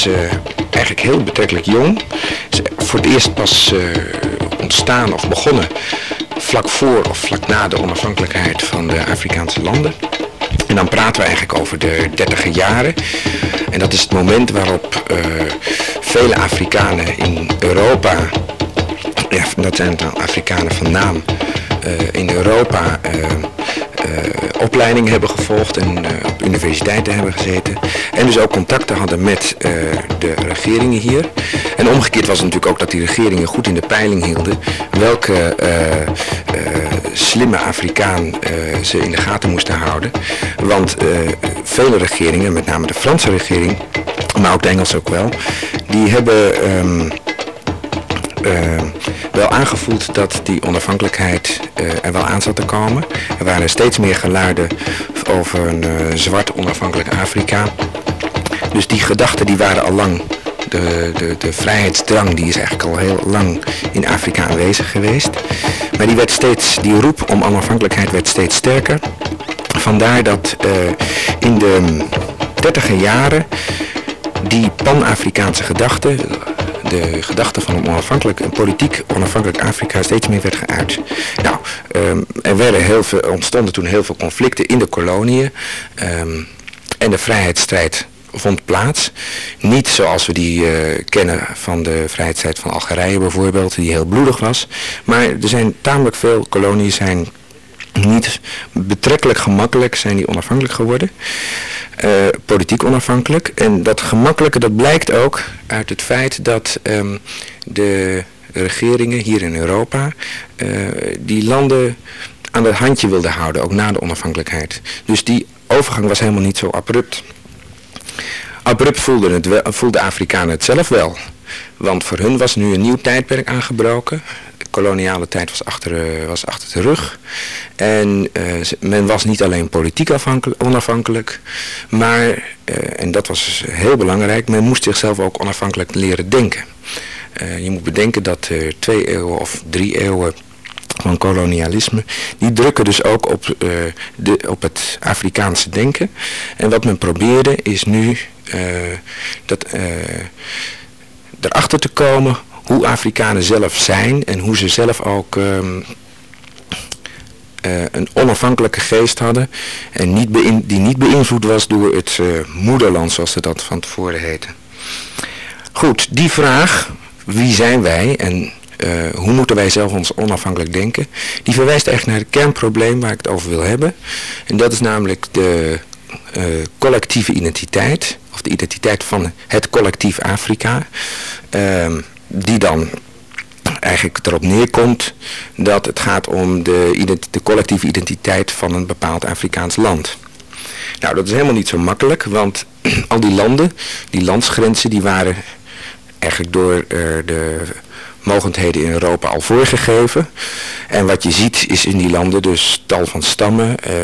Is uh, eigenlijk heel betrekkelijk jong. Is voor het eerst pas uh, ontstaan of begonnen vlak voor of vlak na de onafhankelijkheid van de Afrikaanse landen. En dan praten we eigenlijk over de dertiger jaren. En dat is het moment waarop uh, vele Afrikanen in Europa, ja, dat zijn dan Afrikanen van naam, in Europa uh, opleiding hebben gevolgd en uh, op universiteiten hebben gezeten. En dus ook contacten hadden met uh, de regeringen hier. En omgekeerd was het natuurlijk ook dat die regeringen goed in de peiling hielden welke slimme Afrikaan ze in de gaten moesten houden. Want vele regeringen, met name de Franse regering, maar ook de Engelse ook wel, die hebben... Um, uh, wel aangevoeld dat die onafhankelijkheid uh, er wel aan zat te komen. Er waren steeds meer geluiden over een uh, zwart onafhankelijk Afrika. Dus die gedachten die waren al lang. De, de, de vrijheidsdrang die is eigenlijk al heel lang in Afrika aanwezig geweest. Maar die, werd steeds, die roep om onafhankelijkheid werd steeds sterker. Vandaar dat in de dertiger jaren die pan-Afrikaanse gedachte, de gedachte van een onafhankelijk, een politiek onafhankelijk Afrika steeds meer werd geuit. Nou, um, er werden heel veel, ontstonden toen heel veel conflicten in de koloniën um, en de vrijheidsstrijd vond plaats. Niet zoals we die uh, kennen van de vrijheidsstrijd van Algerije bijvoorbeeld, die heel bloedig was. Maar er zijn tamelijk veel koloniën zijn niet betrekkelijk gemakkelijk zijn die onafhankelijk geworden. Uh, politiek onafhankelijk. En dat gemakkelijke dat blijkt ook uit het feit dat um, de regeringen hier in Europa uh, die landen aan het handje wilden houden, ook na de onafhankelijkheid. Dus die overgang was helemaal niet zo abrupt. Abrupt voelden het Afrikanen het zelf wel. Want voor hun was nu een nieuw tijdperk aangebroken koloniale tijd was achter, was achter de rug. En uh, men was niet alleen politiek onafhankelijk, maar, uh, en dat was heel belangrijk, men moest zichzelf ook onafhankelijk leren denken. Je moet bedenken dat twee eeuwen of drie eeuwen van kolonialisme, die drukken dus ook op, de, op het Afrikaanse denken. En wat men probeerde is nu dat, erachter te komen hoe Afrikanen zelf zijn en hoe ze zelf ook um, uh, een onafhankelijke geest hadden en niet die niet beïnvloed was door het uh, moederland zoals ze dat van tevoren heette. Goed, die vraag, wie zijn wij en uh, hoe moeten wij zelf ons onafhankelijk denken, die verwijst echt naar het kernprobleem waar ik het over wil hebben. En dat is namelijk de collectieve identiteit, of de identiteit van het collectief Afrika. Ehm, die dan eigenlijk erop neerkomt dat het gaat om de, de collectieve identiteit van een bepaald Afrikaans land. Nou, dat is helemaal niet zo makkelijk, want al die landen, die landsgrenzen, die waren eigenlijk door uh, de mogendheden in Europa al voorgegeven. En wat je ziet is in die landen dus tal van stammen. Uh,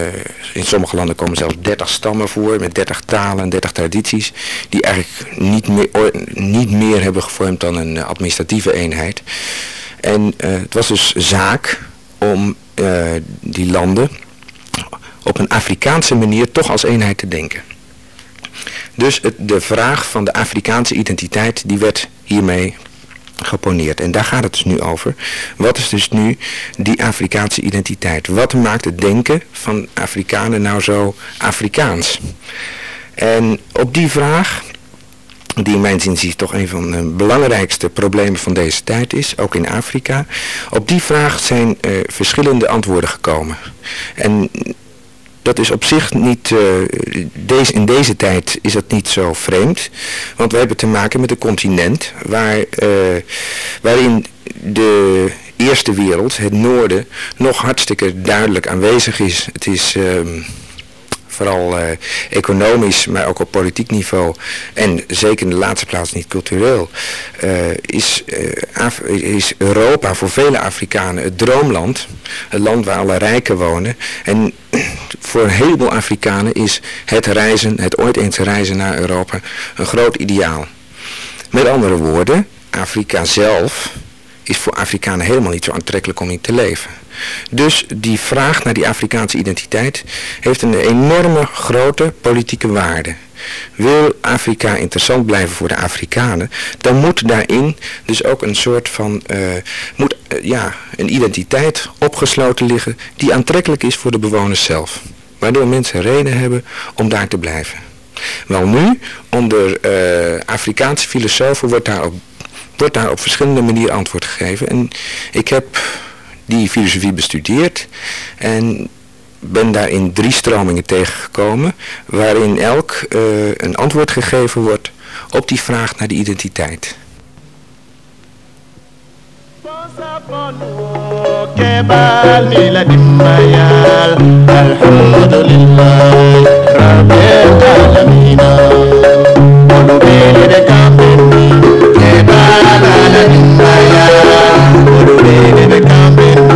in sommige landen komen zelfs 30 stammen voor met 30 talen en 30 tradities. Die eigenlijk niet meer, niet meer hebben gevormd dan een administratieve eenheid. En uh, het was dus zaak om uh, die landen op een Afrikaanse manier toch als eenheid te denken. Dus de vraag van de Afrikaanse identiteit die werd hiermee geponeerd. En daar gaat het dus nu over. Wat is dus nu die Afrikaanse identiteit? Wat maakt het denken van Afrikanen nou zo Afrikaans? En op die vraag, die in mijn zin toch een van de belangrijkste problemen van deze tijd is, ook in Afrika. Op die vraag zijn uh, verschillende antwoorden gekomen. En dat is op zich niet, uh, deze, in deze tijd is dat niet zo vreemd. Want we hebben te maken met een continent waar, uh, waarin de eerste wereld, het noorden, nog hartstikke duidelijk aanwezig is. Het is... Uh, vooral uh, economisch, maar ook op politiek niveau en zeker in de laatste plaats niet cultureel, uh, is, uh, is Europa voor vele Afrikanen het droomland. Het land waar alle rijken wonen. En voor een heleboel Afrikanen is het reizen, het ooit eens reizen naar Europa, een groot ideaal. Met andere woorden, Afrika zelf is voor Afrikanen helemaal niet zo aantrekkelijk om in te leven. Dus die vraag naar die Afrikaanse identiteit heeft een enorme grote politieke waarde. Wil Afrika interessant blijven voor de Afrikanen, dan moet daarin dus ook een soort van, uh, moet, uh, ja, een identiteit opgesloten liggen die aantrekkelijk is voor de bewoners zelf. Waardoor mensen reden hebben om daar te blijven. Wel nu, onder uh, Afrikaanse filosofen wordt daar, op, wordt daar op verschillende manieren antwoord gegeven. En ik heb die filosofie bestudeerd en ben daar in drie stromingen tegengekomen, waarin elk uh, een antwoord gegeven wordt op die vraag naar de identiteit.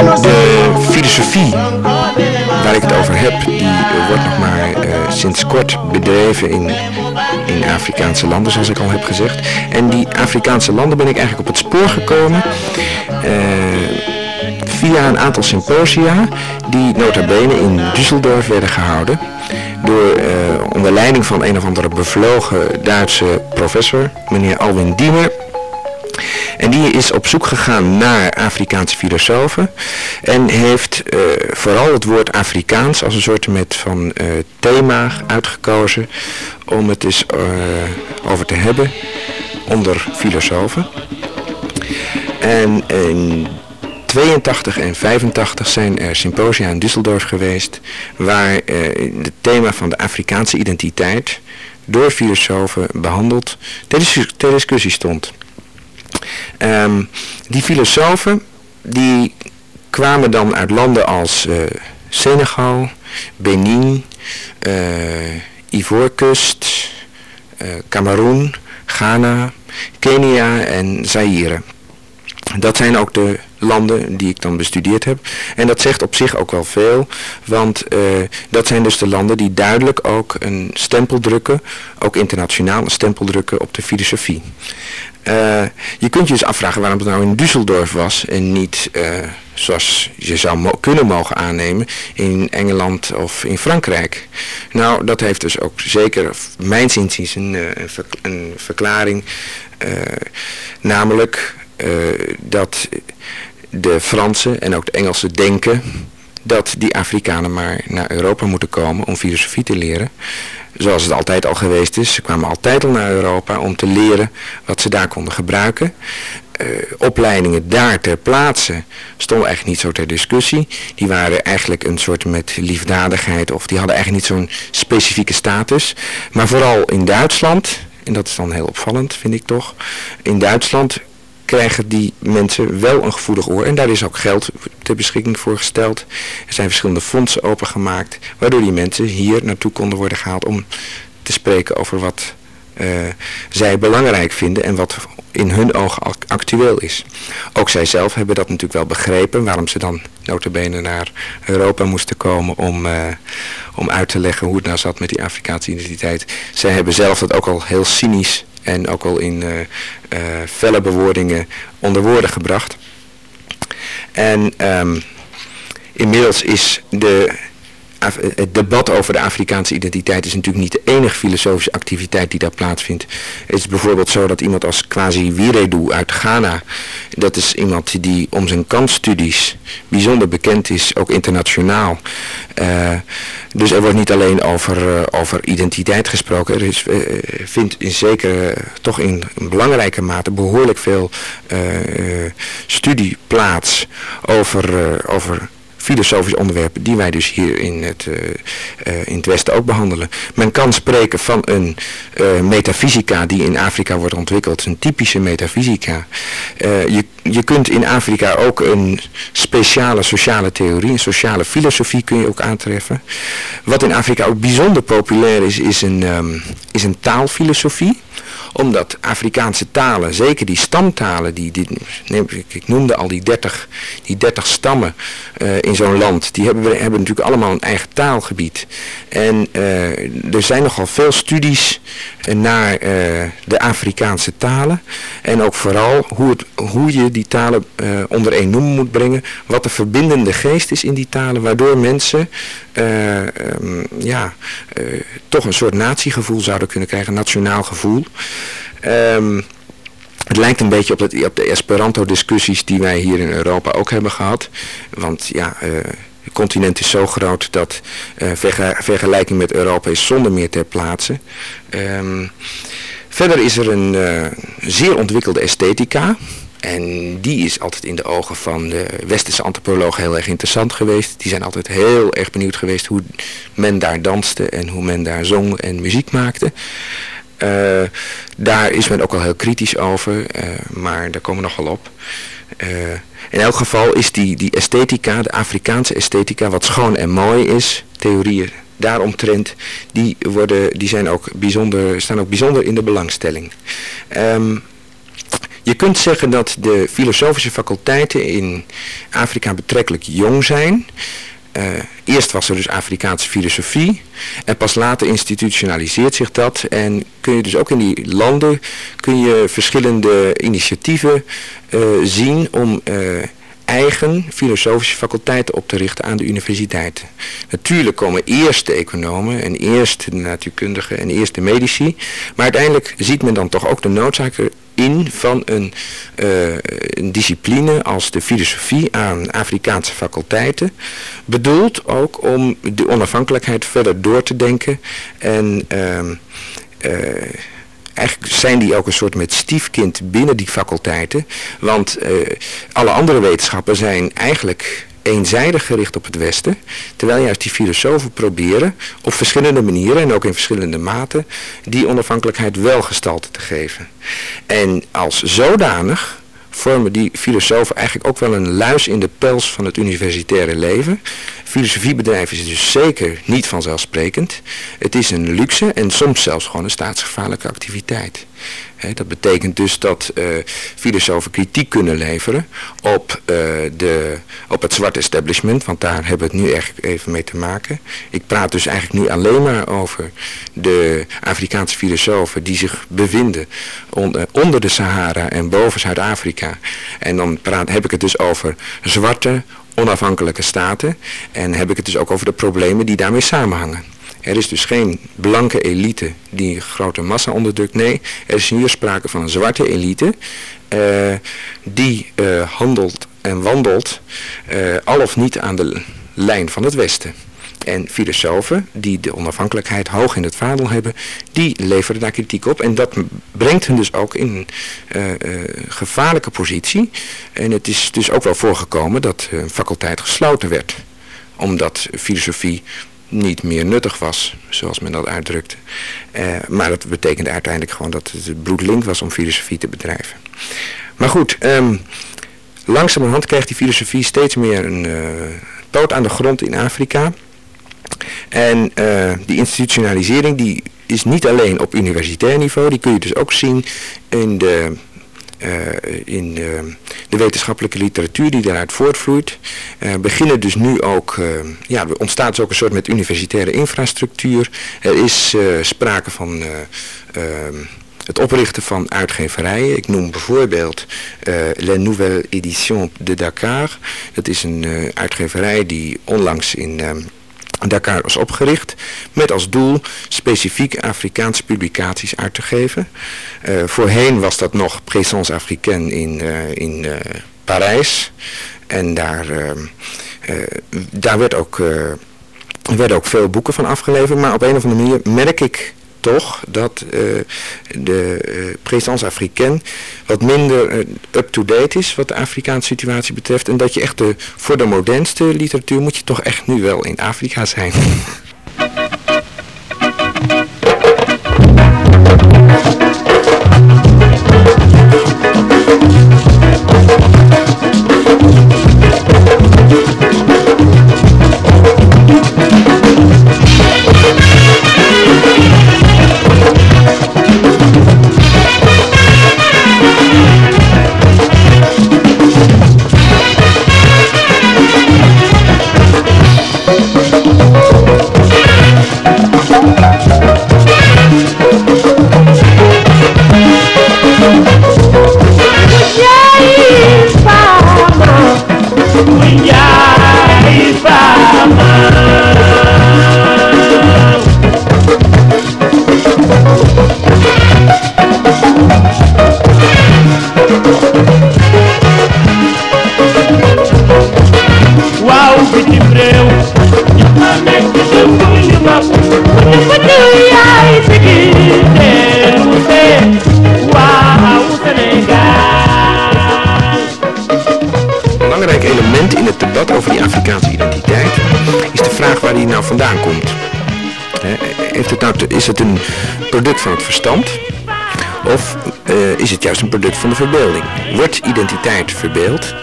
De filosofie waar ik het over heb, die wordt nog maar uh, sinds kort bedreven in, in Afrikaanse landen, zoals ik al heb gezegd. En die Afrikaanse landen ben ik eigenlijk op het spoor gekomen via een aantal symposia die nota bene in Düsseldorf werden gehouden door onder leiding van een of andere bevlogen Duitse professor, meneer Alwin Diemer. En die is op zoek gegaan naar Afrikaanse filosofen en heeft uh, vooral het woord Afrikaans als een soort met van uh, thema uitgekozen om het eens over te hebben onder filosofen. En in 82 en 85 zijn er symposia in Düsseldorf geweest waar het thema van de Afrikaanse identiteit door filosofen behandeld ter, discussie stond. Um, die filosofen die kwamen dan uit landen als uh, Senegal, Benin, uh, Ivoorkust, Cameroen, Ghana, Kenia en Zaire. Dat zijn ook de landen die ik dan bestudeerd heb. En dat zegt op zich ook wel veel, want uh, dat zijn dus de landen die duidelijk ook een stempel drukken, ook internationaal een stempel drukken op de filosofie. Uh, je kunt je dus afvragen waarom het nou in Düsseldorf was en niet, uh, zoals je zou kunnen mogen aannemen, in Engeland of in Frankrijk. Nou, dat heeft dus ook zeker, mijn zinziens, een, een, een verklaring, namelijk dat de Fransen en ook de Engelsen denken dat die Afrikanen maar naar Europa moeten komen om filosofie te leren. Zoals het altijd al geweest is. Ze kwamen altijd al naar Europa om te leren wat ze daar konden gebruiken. Uh, opleidingen daar ter plaatse stonden eigenlijk niet zo ter discussie. Die waren eigenlijk een soort met liefdadigheid of die hadden eigenlijk niet zo'n specifieke status. Maar vooral in Duitsland, en dat is dan heel opvallend vind ik toch. In Duitsland krijgen die mensen wel een gevoelig oor. En daar is ook geld ter beschikking voor gesteld. Er zijn verschillende fondsen opengemaakt, waardoor die mensen hier naartoe konden worden gehaald om te spreken over wat uh, zij belangrijk vinden en wat in hun ogen actueel is. Ook zij zelf hebben dat natuurlijk wel begrepen, waarom ze dan notabene naar Europa moesten komen om, uh, om uit te leggen hoe het nou zat met die Afrikaanse identiteit. Zij hebben zelf dat ook al heel cynisch en ook al in uh, uh, felle bewoordingen onder woorden gebracht. En um, inmiddels is de het debat over de Afrikaanse identiteit is natuurlijk niet de enige filosofische activiteit die daar plaatsvindt. Het is bijvoorbeeld zo dat iemand als Kwasi Wiredu uit Ghana, dat is iemand die om zijn kansstudies bijzonder bekend is, ook internationaal. Uh, dus er wordt niet alleen over, uh, over identiteit gesproken, er is, vindt in zekere, toch in, in belangrijke mate behoorlijk veel studie plaats over, over filosofische onderwerpen die wij dus hier in het, in het Westen ook behandelen. Men kan spreken van een metafysica die in Afrika wordt ontwikkeld, een typische metafysica. je, je kunt in Afrika ook een speciale sociale theorie, een sociale filosofie kun je ook aantreffen. Wat in Afrika ook bijzonder populair is, is een, um, is een taalfilosofie omdat Afrikaanse talen, zeker die stamtalen, die, die, ik noemde al die 30, die 30 stammen uh, in zo'n land, die hebben, hebben natuurlijk allemaal een eigen taalgebied. En uh, er zijn nogal veel studies naar uh, de Afrikaanse talen. En ook vooral hoe, het, hoe je die talen onder één noem moet brengen. Wat de verbindende geest is in die talen, waardoor mensen um, ja, toch een soort natiegevoel zouden kunnen krijgen, nationaal gevoel. Um, het lijkt een beetje op, op de Esperanto-discussies die wij hier in Europa ook hebben gehad. Want ja, uh, het continent is zo groot dat uh, vergelijking met Europa is zonder meer ter plaatse. Um, verder is er een uh, zeer ontwikkelde esthetica. En die is altijd in de ogen van de westerse antropologen heel erg interessant geweest. Die zijn altijd heel erg benieuwd geweest hoe men daar danste en hoe men daar zong en muziek maakte. Uh, daar is men ook al heel kritisch over, uh, maar daar komen we nog wel op. Uh, in elk geval is die, die esthetica, de Afrikaanse esthetica, wat schoon en mooi is, theorieën daaromtrent, die, worden, die zijn ook bijzonder, staan ook bijzonder in de belangstelling. Um, je kunt zeggen dat de filosofische faculteiten in Afrika betrekkelijk jong zijn. Uh, eerst was er dus Afrikaanse filosofie en pas later institutionaliseert zich dat. En kun je dus ook in die landen kun je verschillende initiatieven uh, zien om uh, eigen filosofische faculteiten op te richten aan de universiteiten. Natuurlijk komen eerst de economen en eerst de natuurkundigen en eerst de medici, maar uiteindelijk ziet men dan toch ook de noodzaak in van een, uh, een, discipline als de filosofie aan Afrikaanse faculteiten. Bedoeld ook om de onafhankelijkheid verder door te denken en... Uh, uh, eigenlijk zijn die ook een soort met stiefkind binnen die faculteiten. Want uh, alle andere wetenschappen zijn eigenlijk eenzijdig gericht op het Westen. Terwijl juist die filosofen proberen op verschillende manieren en ook in verschillende maten die onafhankelijkheid wel gestalte te geven. En als zodanig vormen die filosofen eigenlijk ook wel een luis in de pels van het universitaire leven. Filosofiebedrijf is dus zeker niet vanzelfsprekend. Het is een luxe en soms zelfs gewoon een staatsgevaarlijke activiteit dat betekent dus dat uh, filosofen kritiek kunnen leveren op, uh, de, op het zwarte establishment, want daar hebben we het nu echt even mee te maken. Ik praat dus eigenlijk nu alleen maar over de Afrikaanse filosofen die zich bevinden onder, onder de Sahara en boven Zuid-Afrika. En dan praat, heb ik het dus over zwarte onafhankelijke staten en heb ik het dus ook over de problemen die daarmee samenhangen. Er is dus geen blanke elite die grote massa onderdrukt. Nee, er is hier sprake van een zwarte elite uh, die uh, handelt en wandelt uh, al of niet aan de lijn van het Westen. En filosofen die de onafhankelijkheid hoog in het vaandel hebben, die leveren daar kritiek op. En dat brengt hen dus ook in een gevaarlijke positie. En het is dus ook wel voorgekomen dat een faculteit gesloten werd omdat filosofie niet meer nuttig was, zoals men dat uitdrukte. Uh, maar dat betekende uiteindelijk gewoon dat het bloedlink was om filosofie te bedrijven. Maar goed, um, langzamerhand krijgt die filosofie steeds meer een uh, poot aan de grond in Afrika. En uh, die institutionalisering die is niet alleen op universitair niveau, die kun je dus ook zien in de in de, de, wetenschappelijke literatuur die daaruit voortvloeit. Uh, beginnen dus nu ook, ja, er ontstaat dus ook een soort met universitaire infrastructuur. Er is sprake van ehm, het oprichten van uitgeverijen. Ik noem bijvoorbeeld uh, La Nouvelle Édition de Dakar. Dat is een uh, uitgeverij die onlangs in... Um, Dakar was opgericht met als doel specifieke Afrikaanse publicaties uit te geven. Uh, voorheen was dat nog Présence Africaine in, uh, in uh, Parijs. En daar, daar werd ook, werden ook veel boeken van afgeleverd. Maar op een of andere manier merk ik toch dat uh, de uh, présence africaine wat minder uh, up-to-date is wat de Afrikaanse situatie betreft. En dat je echt de, voor de modernste literatuur moet je toch echt nu wel in Afrika zijn. Vandaan komt. Heeft het nou is het een product van het verstand? Of uh, is het juist een product van de verbeelding? Wordt identiteit verbeeld?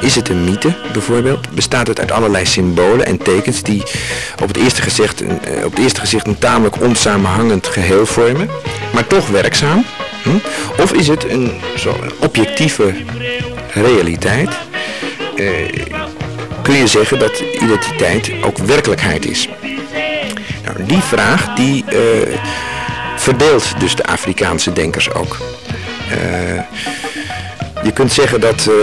Is het een mythe bijvoorbeeld? Bestaat het uit allerlei symbolen en tekens die op het eerste gezicht, uh, op het eerste gezicht een tamelijk onsamenhangend geheel vormen, maar toch werkzaam? Hm? Of is het een zo objectieve realiteit? Uh, kun je zeggen dat identiteit ook werkelijkheid is. Nou, die vraag die uh, verdeelt dus de Afrikaanse denkers ook. Uh, je kunt zeggen dat uh,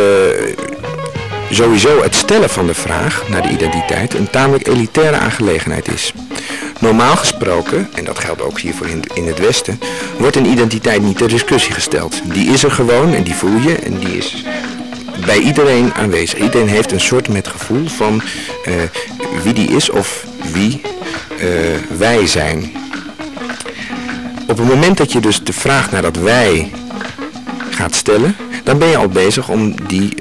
sowieso het stellen van de vraag naar de identiteit een tamelijk elitaire aangelegenheid is. Normaal gesproken, en dat geldt ook hiervoor in, in het Westen, wordt een identiteit niet ter discussie gesteld. Die is er gewoon en die voel je en die is bij iedereen aanwezig. Iedereen heeft een soort met gevoel van uh, wie die is of wie uh, wij zijn. Op het moment dat je dus de vraag naar dat wij gaat stellen, dan ben je al bezig om die,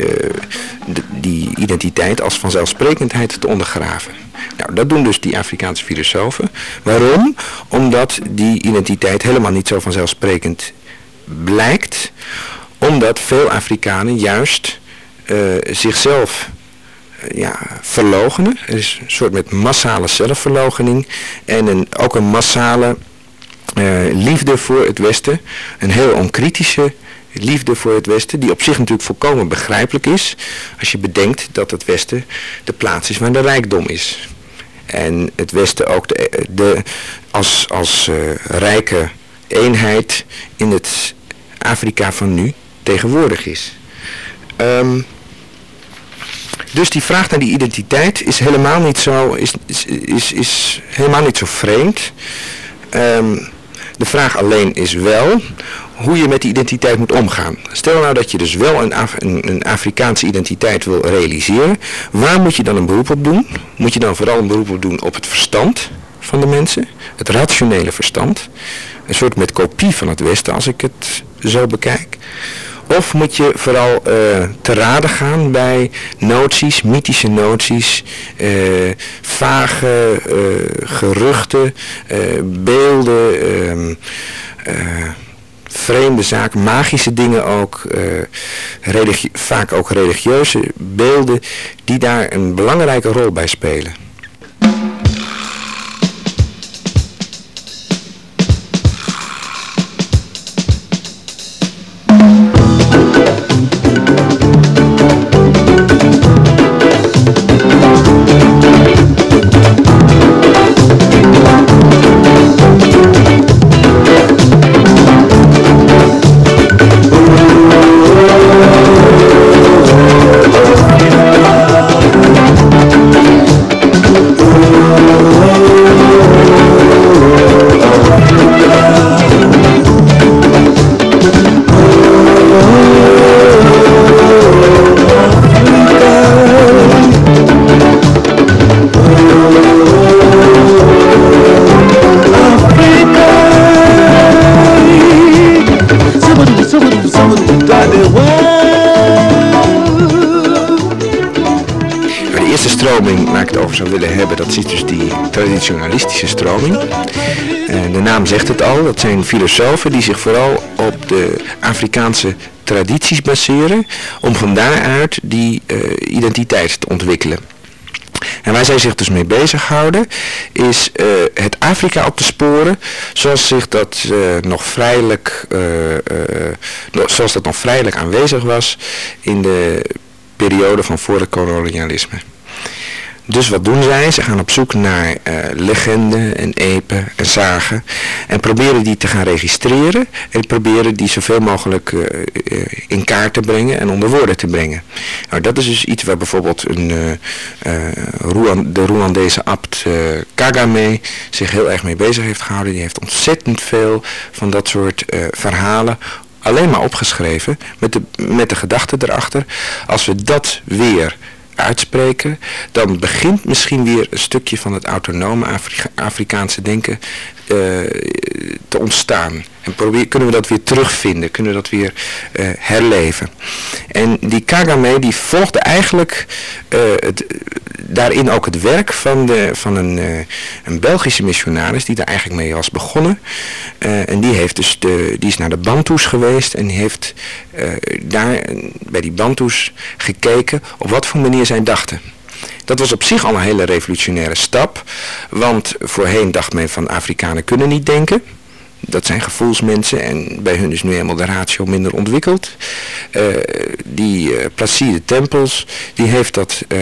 de, die identiteit als vanzelfsprekendheid te ondergraven. Nou, dat doen dus die Afrikaanse filosofen. Waarom? Omdat die identiteit helemaal niet zo vanzelfsprekend blijkt. Omdat veel Afrikanen juist uh, zichzelf uh, ja, verlogenen. Er is een soort met massale zelfverlogening en een, ook een massale uh, liefde voor het Westen. Een heel onkritische liefde voor het Westen, die op zich natuurlijk volkomen begrijpelijk is, als je bedenkt dat het Westen de plaats is waar de rijkdom is. En het Westen ook de, als, als rijke eenheid in het Afrika van nu tegenwoordig is. Um, dus die vraag naar die identiteit is helemaal niet zo, is, is, is, is helemaal niet zo vreemd. Um, de vraag alleen is wel hoe je met die identiteit moet omgaan. Stel nou dat je dus wel een, Af een, Afrikaanse identiteit wil realiseren. Waar moet je dan een beroep op doen? Moet je dan vooral een beroep op doen op het verstand van de mensen? Het rationele verstand? Een soort met kopie van het Westen als ik het zo bekijk. Of moet je vooral uh, te raden gaan bij noties, mythische noties, uh, vage uh, geruchten, beelden, ehm, vreemde zaken, magische dingen ook, vaak ook religieuze beelden die daar een belangrijke rol bij spelen. Willen hebben, dat is dus die traditionalistische stroming. De naam zegt het al, dat zijn filosofen die zich vooral op de Afrikaanse tradities baseren om van daaruit die identiteit te ontwikkelen. En waar zij zich dus mee bezighouden is uh, het Afrika op te sporen zoals, zich dat, uh, nog vrijelijk, uh, zoals dat nog vrijelijk aanwezig was in de periode van voor het kolonialisme. Dus wat doen zij? Ze gaan op zoek naar uh, legenden en epen en zagen en proberen die te gaan registreren en proberen die zoveel mogelijk uh, in kaart te brengen en onder woorden te brengen. Nou, dat is dus iets waar bijvoorbeeld een, de Rwandese abt Kagame zich heel erg mee bezig heeft gehouden. Die heeft ontzettend veel van dat soort verhalen alleen maar opgeschreven met de, met de gedachte erachter. Als we dat weer uitspreken, dan begint misschien weer een stukje van het autonome Afrikaanse denken uh, te ontstaan. En kunnen we dat weer terugvinden, kunnen we dat weer uh, herleven. En die Kagame die volgde eigenlijk uh, het, daarin ook het werk van, de, van een, een Belgische missionaris die daar eigenlijk mee was begonnen. en die, heeft dus de, die is naar de Bantoes geweest en heeft daar bij die Bantoes gekeken op wat voor manier zij dachten. Dat was op zich al een hele revolutionaire stap, want voorheen dacht men van Afrikanen kunnen niet denken. Dat zijn gevoelsmensen en bij hun is nu helemaal de ratio minder ontwikkeld. Uh, die uh, Placide Tempels, die heeft, dat, uh,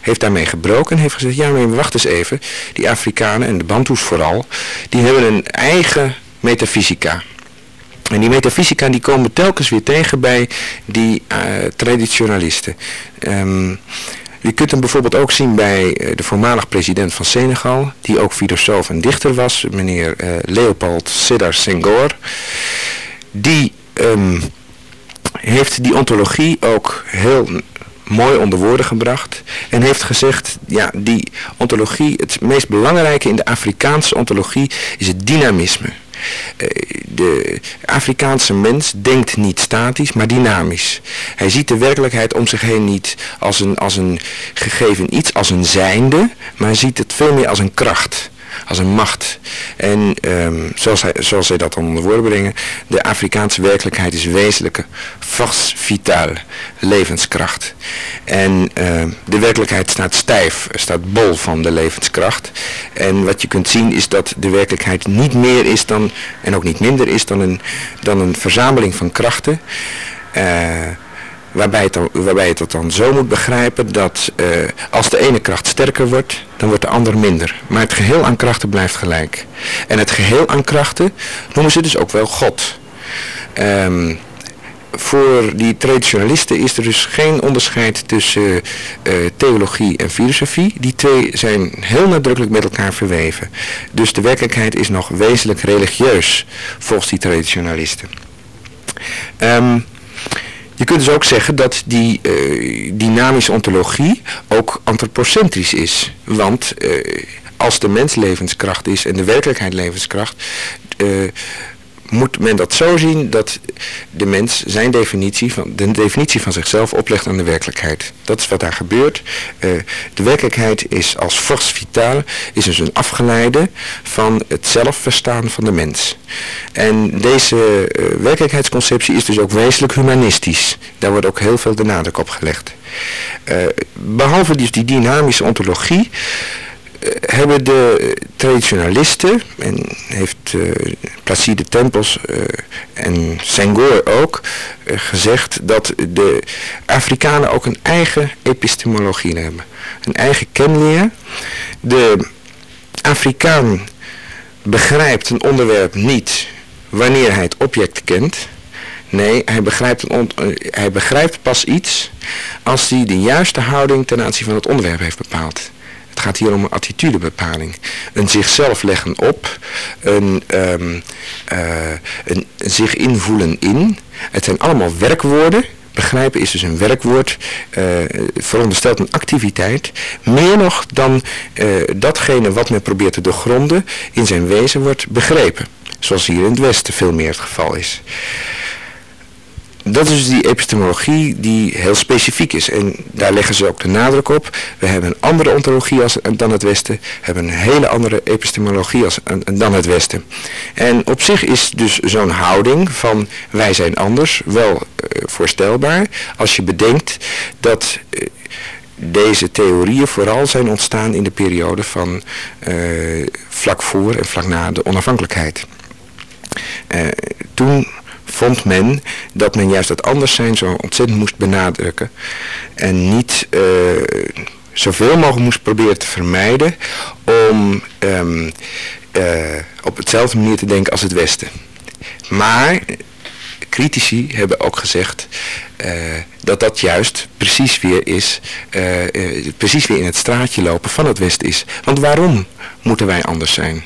heeft daarmee gebroken en heeft gezegd, ja maar wacht eens even, die Afrikanen en de Bantoes vooral, die hebben een eigen metafysica. En die metafysica die komen telkens weer tegen bij die traditionalisten. Um, je kunt hem bijvoorbeeld ook zien bij eh, de voormalig president van Senegal, die ook filosoof en dichter was, meneer uh, Leopold Sédar Senghor. Die um, heeft die ontologie ook heel mooi onder woorden gebracht en heeft gezegd, ja, die ontologie, het meest belangrijke in de Afrikaanse ontologie is het dynamisme. Eh, de Afrikaanse mens denkt niet statisch, maar dynamisch. Hij ziet de werkelijkheid om zich heen niet als een, als een gegeven iets, als een zijnde, maar ziet het veel meer als een kracht als een macht. En um, zoals, hij, zoals zij dat dan onder woorden brengen, de Afrikaanse werkelijkheid is wezenlijke, vast vitaal, levenskracht. En uh, de werkelijkheid staat stijf, staat bol van de levenskracht. En wat je kunt zien is dat de werkelijkheid niet meer is dan, en ook niet minder is dan een, dan een verzameling van krachten. Uh, Waarbij het, waarbij het dan zo moet begrijpen dat uh, als de ene kracht sterker wordt, dan wordt de ander minder. Maar het geheel aan krachten blijft gelijk. En het geheel aan krachten noemen ze dus ook wel God. Um, voor die traditionalisten is er dus geen onderscheid tussen uh, theologie en filosofie. Die twee zijn heel nadrukkelijk met elkaar verweven. Dus de werkelijkheid is nog wezenlijk religieus volgens die traditionalisten. Um, je kunt dus ook zeggen dat die uh, dynamische ontologie ook antropocentrisch is. Want uh, als de mens levenskracht is en de werkelijkheid levenskracht... Uh, moet men dat zo zien dat de mens zijn definitie van, de definitie van zichzelf oplegt aan de werkelijkheid. Dat is wat daar gebeurt. Uh, de werkelijkheid is als force vitale, is dus een afgeleide van het zelfverstaan van de mens. En deze uh, werkelijkheidsconceptie is dus ook wezenlijk humanistisch. Daar wordt ook heel veel de nadruk op gelegd. Uh, behalve dus die dynamische ontologie hebben de traditionalisten, en heeft uh, Placide Tempels uh, en Senghor ook, uh, gezegd dat de Afrikanen ook een eigen epistemologie hebben. Een eigen kenleer. De Afrikaan begrijpt een onderwerp niet wanneer hij het object kent. Nee, hij begrijpt, hij begrijpt pas iets als hij de juiste houding ten aanzien van het onderwerp heeft bepaald. Het gaat hier om een attitudebepaling. Een zichzelf leggen op, een, um, uh, een zich invoelen in. Het zijn allemaal werkwoorden. Begrijpen is dus een werkwoord, uh, veronderstelt een activiteit. Meer nog dan uh, datgene wat men probeert te doorgronden in zijn wezen wordt begrepen. Zoals hier in het Westen veel meer het geval is. Dat is die epistemologie die heel specifiek is. En daar leggen ze ook de nadruk op. We hebben een andere ontologie als, dan het Westen. We hebben een hele andere epistemologie als, dan het Westen. En op zich is dus zo'n houding van wij zijn anders wel uh, voorstelbaar. Als je bedenkt dat... Uh, deze theorieën vooral zijn ontstaan in de periode van uh, vlak voor en vlak na de onafhankelijkheid. toen vond men dat men juist dat anders zijn zo ontzettend moest benadrukken. En niet uh, zoveel mogelijk moest proberen te vermijden om um, uh, op hetzelfde manier te denken als het Westen. Maar critici hebben ook gezegd uh, dat dat juist precies weer is, precies weer in het straatje lopen van het Westen is. Want waarom moeten wij anders zijn?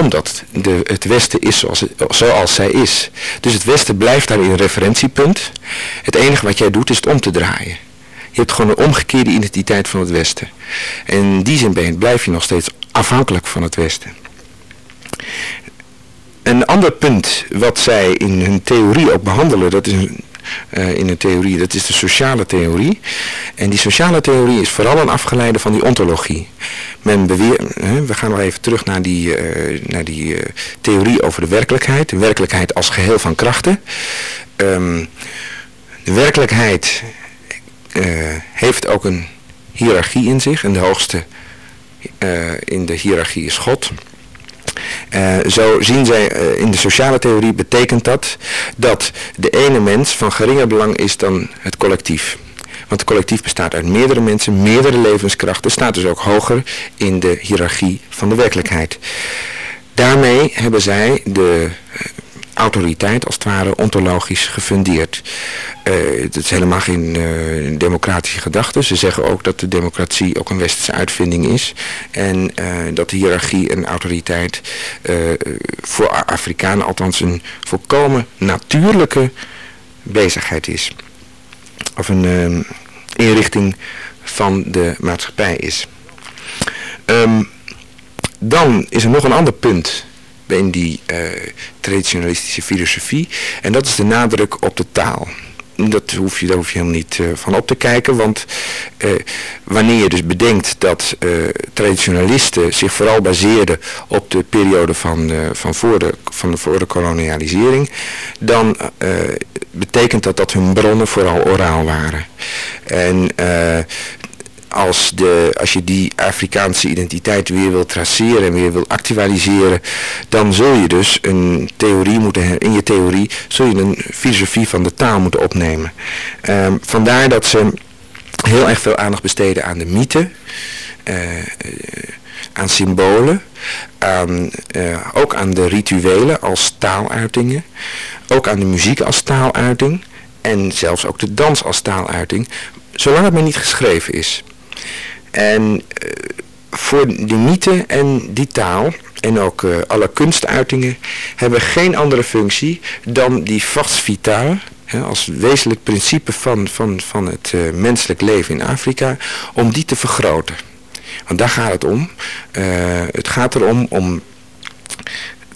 Omdat de, het Westen is zoals, zij is. Dus het Westen blijft daar een referentiepunt. Het enige wat jij doet is het om te draaien. Je hebt gewoon een omgekeerde identiteit van het Westen. En in die zin blijf je nog steeds afhankelijk van het Westen. Een ander punt wat zij in hun theorie ook behandelen, dat is een uh, in een theorie, dat is de sociale theorie. En die sociale theorie is vooral een afgeleide van die ontologie. Men beweer, uh, we gaan nog even terug naar die, uh, naar die theorie over de werkelijkheid. De werkelijkheid als geheel van krachten. Um, de werkelijkheid heeft ook een hiërarchie in zich. En de hoogste in de hiërarchie is God. Uh, zo zien zij uh, in de sociale theorie betekent dat dat de ene mens van geringer belang is dan het collectief. Want het collectief bestaat uit meerdere mensen, meerdere levenskrachten, staat dus ook hoger in de hiërarchie van de werkelijkheid. Daarmee hebben zij de autoriteit als het ware ontologisch gefundeerd. Uh, het is helemaal geen uh, democratische gedachte. Ze zeggen ook dat de democratie ook een westerse uitvinding is. En uh, dat de hiërarchie en autoriteit voor Afrikanen althans een volkomen natuurlijke bezigheid is. Of een inrichting van de maatschappij is. Um, dan is er nog een ander punt in die uh, traditionalistische filosofie. En dat is de nadruk op de taal. Dat hoef je, daar hoef je helemaal niet uh, van op te kijken. Want uh, wanneer je dus bedenkt dat traditionalisten zich vooral baseerden op de periode van, van, voor, de, van de voor de kolonialisering. Dan betekent dat dat hun bronnen vooral oraal waren. En als, de, als je die Afrikaanse identiteit weer wil traceren en weer wil actualiseren, dan zul je dus een theorie moeten, in je theorie zul je een filosofie van de taal moeten opnemen. Um, vandaar dat ze heel erg veel aandacht besteden aan de mythe, uh, aan symbolen, aan, uh, ook aan de rituelen als taaluitingen, ook aan de muziek als taaluiting en zelfs ook de dans als taaluiting, zolang het maar niet geschreven is. En uh, voor die mythe en die taal en ook uh, alle kunstuitingen hebben geen andere functie dan die vast vitaal als wezenlijk principe van, van, van het uh, menselijk leven in Afrika, om die te vergroten. Want daar gaat het om. het gaat erom om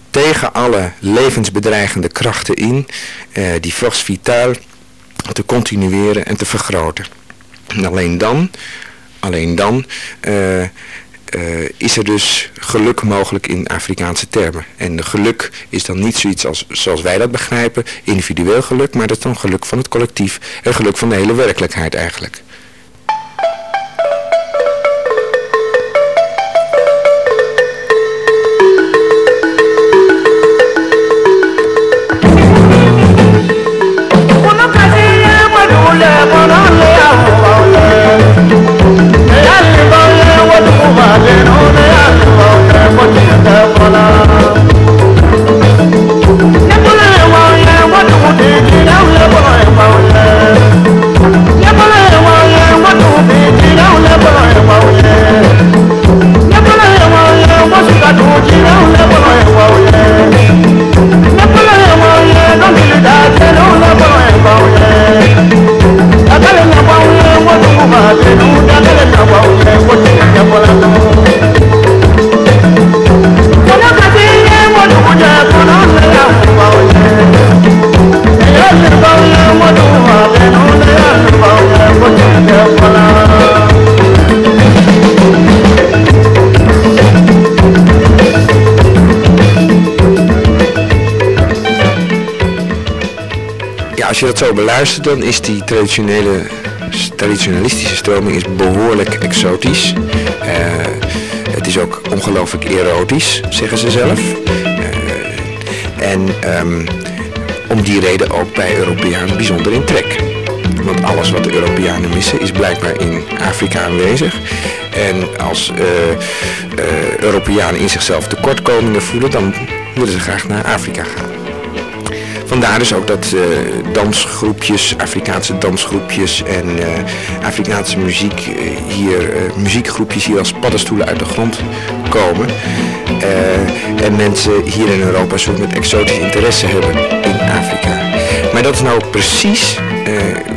tegen alle levensbedreigende krachten in die vast vitaal te continueren en te vergroten. En alleen dan Alleen dan uh, uh, is er dus geluk mogelijk in Afrikaanse termen. En geluk is dan niet zoiets als, zoals wij dat begrijpen, individueel geluk, maar dat is dan geluk van het collectief en geluk van de hele werkelijkheid eigenlijk. Zo dan is die traditionele, traditionalistische stroming is behoorlijk exotisch. Uh, het is ook ongelooflijk erotisch, zeggen ze zelf. Uh, en um, om die reden ook bij Europeanen bijzonder in trek. Want alles wat de Europeanen missen is blijkbaar in Afrika aanwezig. En als uh, Europeanen in zichzelf tekortkomingen voelen, dan willen ze graag naar Afrika gaan. Vandaar dus ook dat uh, dansgroepjes, Afrikaanse dansgroepjes en uh, Afrikaanse muziek hier, uh, muziekgroepjes hier als paddenstoelen uit de grond komen. en mensen hier in Europa soort met exotische interesse hebben in Afrika. Maar dat is nou precies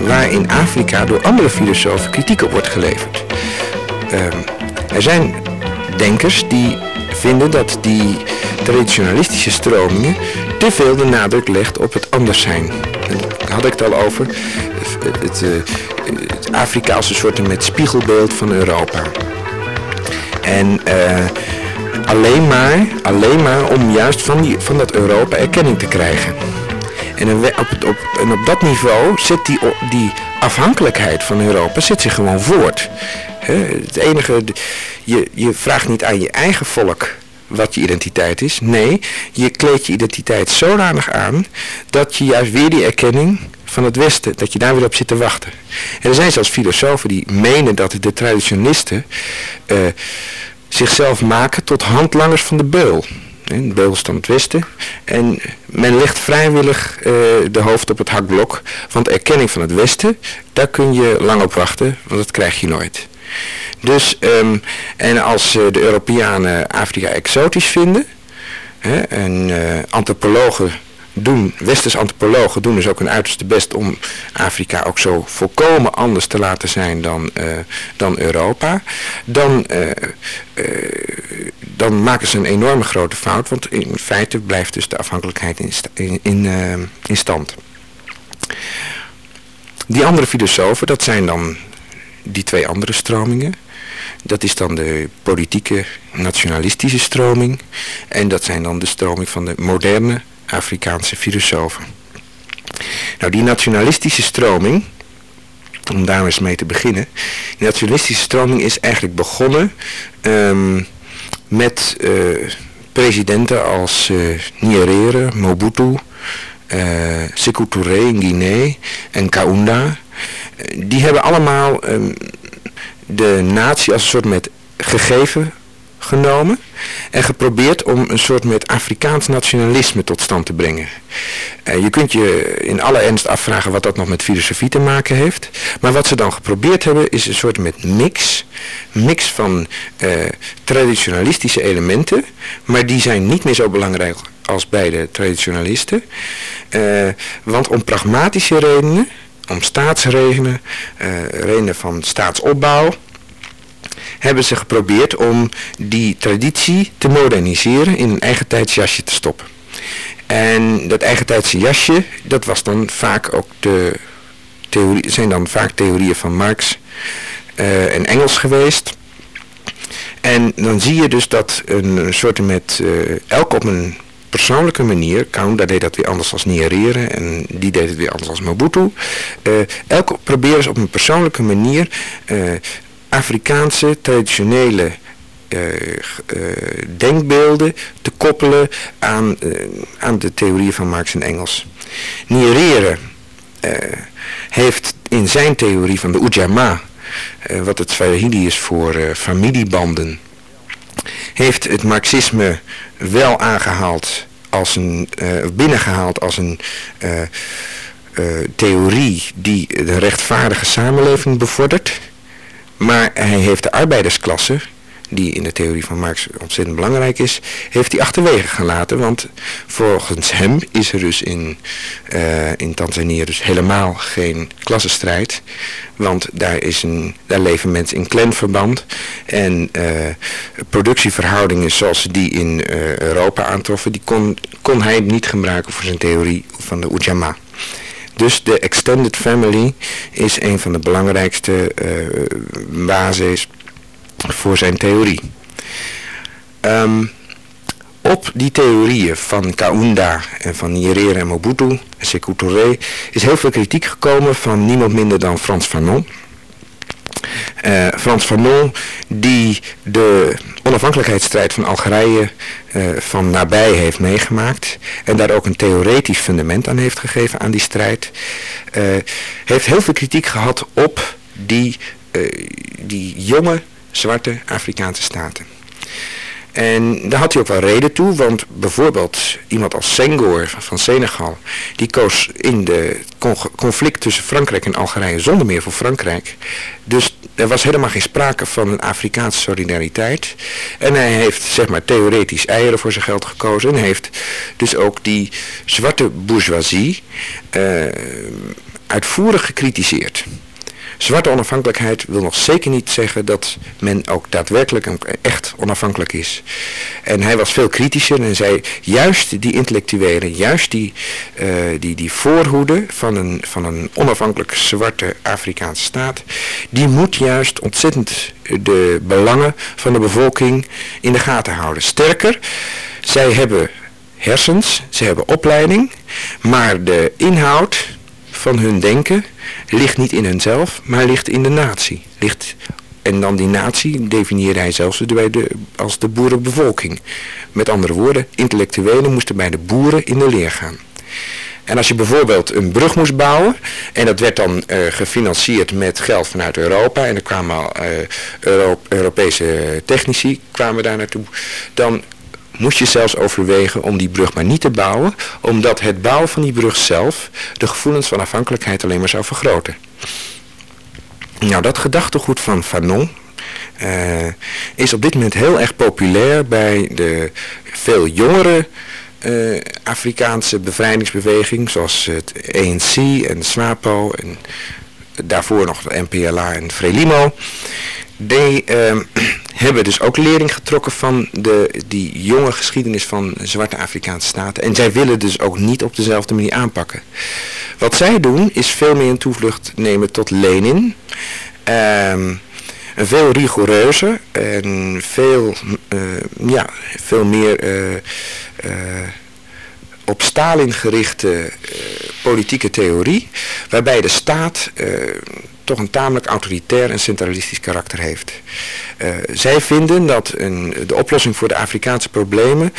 waar in Afrika door andere filosofen kritiek op wordt geleverd. Er zijn denkers die vinden dat die traditionalistische stromingen te veel de nadruk legt op het anders zijn. Daar had ik het al over. Het, het, het soort met spiegelbeeld van Europa. En uh, alleen, maar, alleen maar om juist van, die, van dat Europa erkenning te krijgen. En op, op, en op dat niveau zit die, die afhankelijkheid van Europa zit zich gewoon voort. Het enige, je, je vraagt niet aan je eigen volk wat je identiteit is. Nee, je kleedt je identiteit zodanig aan dat je juist weer die erkenning van het Westen, dat je daar weer op zit te wachten. En er zijn zelfs filosofen die menen dat de traditionisten uh, zichzelf maken tot handlangers van de beul. De beul is het Westen. En men legt vrijwillig uh, de hoofd op het hakblok. Want erkenning van het Westen, daar kun je lang op wachten, want dat krijg je nooit. Dus, um, en als uh, de Europeanen Afrika exotisch vinden, hè, en uh, antropologen doen, westerse antropologen doen dus ook hun uiterste best om Afrika ook zo volkomen anders te laten zijn dan, uh, dan Europa, dan, dan maken ze een enorme grote fout, want in feite blijft dus de afhankelijkheid in, in, in, in stand. Die andere filosofen, dat zijn dan die twee andere stromingen. Dat is dan de politieke nationalistische stroming. En dat zijn dan de stroming van de moderne Afrikaanse filosofen. Nou, die nationalistische stroming, om daar eens mee te beginnen. Die nationalistische stroming is eigenlijk begonnen um, met uh, presidenten als uh, Nyerere, Mobutu, uh, Sekou Touré in Guinea en Kaunda. Die hebben allemaal um, de natie als een soort met gegeven genomen en geprobeerd om een soort met Afrikaans nationalisme tot stand te brengen. Uh, je kunt je in alle ernst afvragen wat dat nog met filosofie te maken heeft. Maar wat ze dan geprobeerd hebben is een soort met mix. Mix van uh, traditionalistische elementen. Maar die zijn niet meer zo belangrijk als bij de traditionalisten. Want om pragmatische redenen om staatsredenen, uh, redenen van staatsopbau, hebben ze geprobeerd om die traditie te moderniseren in een eigen tijdsjasje te stoppen. En dat eigen tijdse jasje, dat was dan vaak ook de theorie, zijn dan vaak theorieën van Marx uh, en Engels geweest. En dan zie je dus dat een, soort met uh, elk op een persoonlijke manier, Kaunda deed dat weer anders als Nyerere en die deed het weer anders als Mobutu. Uh, elke proberen ze op een persoonlijke manier uh, Afrikaanse traditionele uh, denkbeelden te koppelen aan, aan de theorieën van Marx en Engels. Nyerere heeft in zijn theorie van de Ujamaa, wat het Swahili is voor familiebanden, heeft het marxisme wel aangehaald als een, uh, binnengehaald als een uh, uh, theorie die de rechtvaardige samenleving bevordert. Maar hij heeft de arbeidersklasse, die in de theorie van Marx ontzettend belangrijk is, heeft hij achterwege gelaten. Want volgens hem is er dus in, uh, in Tanzania dus helemaal geen klassenstrijd. Want daar, is een, daar leven mensen in clanverband. En uh, productieverhoudingen zoals die in uh, Europa aantroffen, die kon, kon hij niet gebruiken voor zijn theorie van de Ujamaa. Dus de extended family is een van de belangrijkste uh, basis voor zijn theorie. Um, op die theorieën van Kaunda en van Nyerere en Mobutu en Sekou Touré is heel veel kritiek gekomen van niemand minder dan Frans Fanon. Uh, Frans Fanon die de onafhankelijkheidsstrijd van Algerije uh, van nabij heeft meegemaakt en daar ook een theoretisch fundament aan heeft gegeven aan die strijd, uh, heeft heel veel kritiek gehad op die, die jonge zwarte Afrikaanse staten. En daar had hij ook wel reden toe, want bijvoorbeeld iemand als Senghor van Senegal, die koos in de conflict tussen Frankrijk en Algerije zonder meer voor Frankrijk. Dus er was helemaal geen sprake van een Afrikaanse solidariteit. En hij heeft zeg maar theoretisch eieren voor zijn geld gekozen en heeft dus ook die zwarte bourgeoisie uh, uitvoerig gekritiseerd. Zwarte onafhankelijkheid wil nog zeker niet zeggen dat men ook daadwerkelijk echt onafhankelijk is. En hij was veel kritischer en zei juist die intellectuelen, juist die, uh, die, die voorhoede van een, van een onafhankelijke zwarte Afrikaanse staat, die moet juist ontzettend de belangen van de bevolking in de gaten houden. Sterker, zij hebben hersens, ze hebben opleiding, maar de inhoud van hun denken ligt niet in henzelf, maar ligt in de natie. Ligt, en dan die natie definieerde hij zelfs bij de, als de boerenbevolking. Met andere woorden, intellectuelen moesten bij de boeren in de leer gaan. En als je bijvoorbeeld een brug moest bouwen, en dat werd dan uh, gefinancierd met geld vanuit Europa, en er kwamen al Euro Europese technici kwamen daar naartoe, dan moest je zelfs overwegen om die brug maar niet te bouwen, omdat het bouwen van die brug zelf de gevoelens van afhankelijkheid alleen maar zou vergroten. Nou, dat gedachtegoed van Fanon uh, is op dit moment heel erg populair bij de veel jongere uh, Afrikaanse bevrijdingsbeweging, zoals het ANC en SWAPO en daarvoor nog de MPLA en Frelimo. Die uh, hebben dus ook lering getrokken van de, die jonge geschiedenis van zwarte Afrikaanse staten. En zij willen dus ook niet op dezelfde manier aanpakken. Wat zij doen is veel meer een toevlucht nemen tot Lenin. Um, een veel rigoureuzer en veel, uh, ja, veel meer uh, uh, op Stalin gerichte politieke theorie, waarbij de staat toch een tamelijk autoritair en centralistisch karakter heeft. Uh, zij vinden dat een, de oplossing voor de Afrikaanse problemen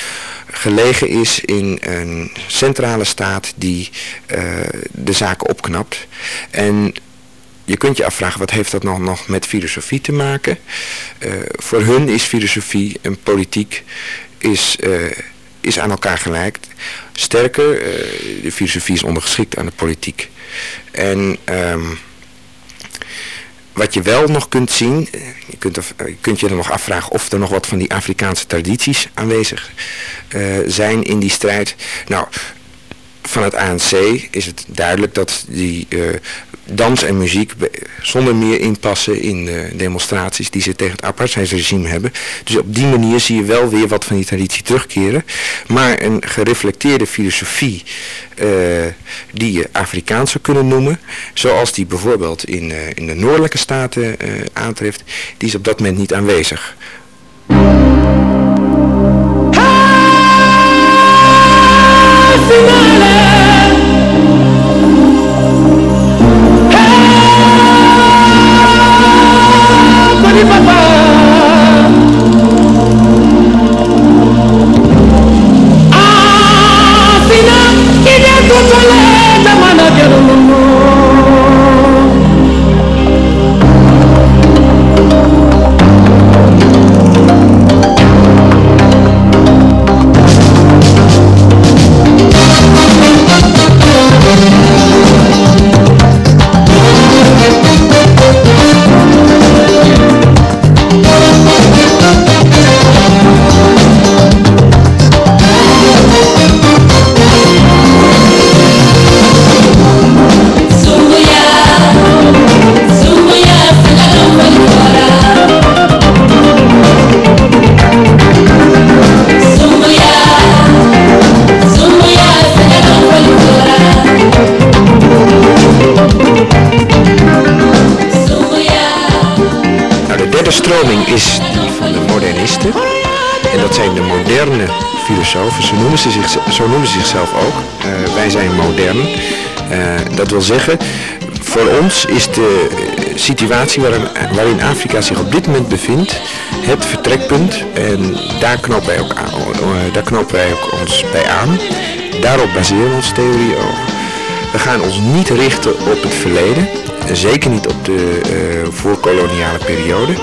gelegen is in een centrale staat die uh, de zaken opknapt. En je kunt je afvragen, wat heeft dat nog, met filosofie te maken? Uh, voor hun is filosofie en politiek is, is aan elkaar gelijk. Sterker, de filosofie is ondergeschikt aan de politiek. En... Um, wat je wel nog kunt zien, eh, je kunt, je kunt je er nog afvragen of er nog wat van die Afrikaanse tradities aanwezig uh, zijn in die strijd. Nou, van het ANC is het duidelijk dat die dans en muziek zonder meer inpassen in demonstraties die ze tegen het apartheidsregime hebben. Dus op die manier zie je wel weer wat van die traditie terugkeren. Maar een gereflecteerde filosofie eh, die je Afrikaans zou kunnen noemen, zoals die bijvoorbeeld in, eh, in de noordelijke staten eh, aantreft, die is op dat moment niet aanwezig. mi papá. Zo noemen ze, zich, zo noemen ze zichzelf ook. wij zijn modern. dat wil zeggen, voor ons is de situatie waarin, waarin Afrika zich op dit moment bevindt het vertrekpunt. En daar knopen wij ook, aan, daar knopen wij ook ons bij aan. Daarop baseren we onze theorie. We gaan ons niet richten op het verleden. Zeker niet op de voorkoloniale periode.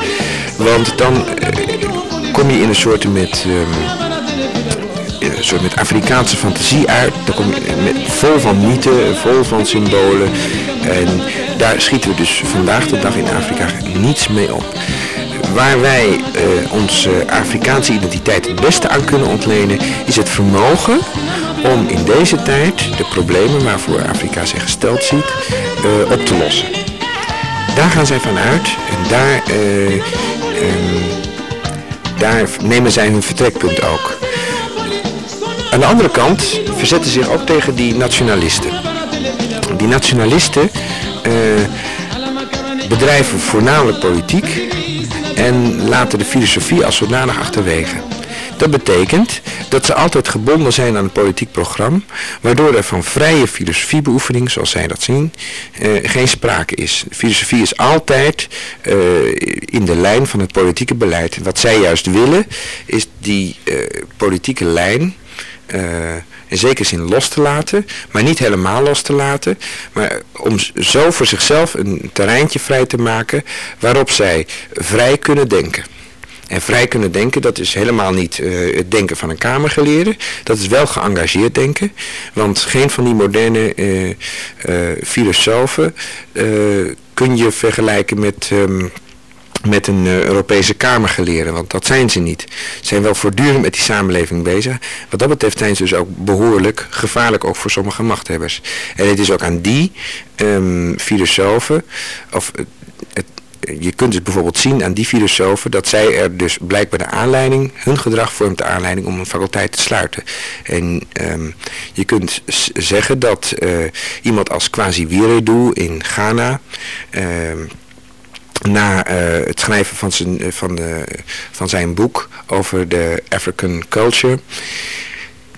Want dan kom je in een soort met... Um, een soort met Afrikaanse fantasie uit. Dan kom met, vol van mythen, vol van symbolen. En daar schieten we dus vandaag de dag in Afrika niets mee op. Waar wij uh, onze Afrikaanse identiteit het beste aan kunnen ontlenen, is het vermogen om in deze tijd de problemen waarvoor Afrika zich gesteld ziet, uh, op te lossen. Daar gaan zij van uit en daar, uh, um, daar nemen zij hun vertrekpunt ook. Aan de andere kant verzetten zich ook tegen die nationalisten. Die nationalisten uh, bedrijven voornamelijk politiek en laten de filosofie als zodanig achterwege. Dat betekent dat ze altijd gebonden zijn aan een politiek programma, waardoor er van vrije filosofiebeoefening, zoals zij dat zien, uh, geen sprake is. Filosofie is altijd uh, in de lijn van het politieke beleid. Wat zij juist willen, is die politieke lijn in zekere zin los te laten, maar niet helemaal los te laten, maar om zo voor zichzelf een terreintje vrij te maken waarop zij vrij kunnen denken. En vrij kunnen denken, dat is helemaal niet uh, het denken van een kamergeleerde. Dat is wel geëngageerd denken. Want geen van die moderne uh, uh, filosofen kun je vergelijken met... Um, met een uh, Europese Kamergeleerde, want dat zijn ze niet. Ze zijn wel voortdurend met die samenleving bezig. Wat dat betreft zijn ze dus ook behoorlijk gevaarlijk, ook voor sommige machthebbers. En het is ook aan die um, filosofen, of het, je kunt dus bijvoorbeeld zien aan die filosofen dat zij er dus blijkbaar de aanleiding, hun gedrag vormt de aanleiding om een faculteit te sluiten. En um, je kunt zeggen dat uh, iemand als Kwasi Wiredu in Ghana uh, na uh, het schrijven van zijn, uh, van, de, van zijn boek over de African culture,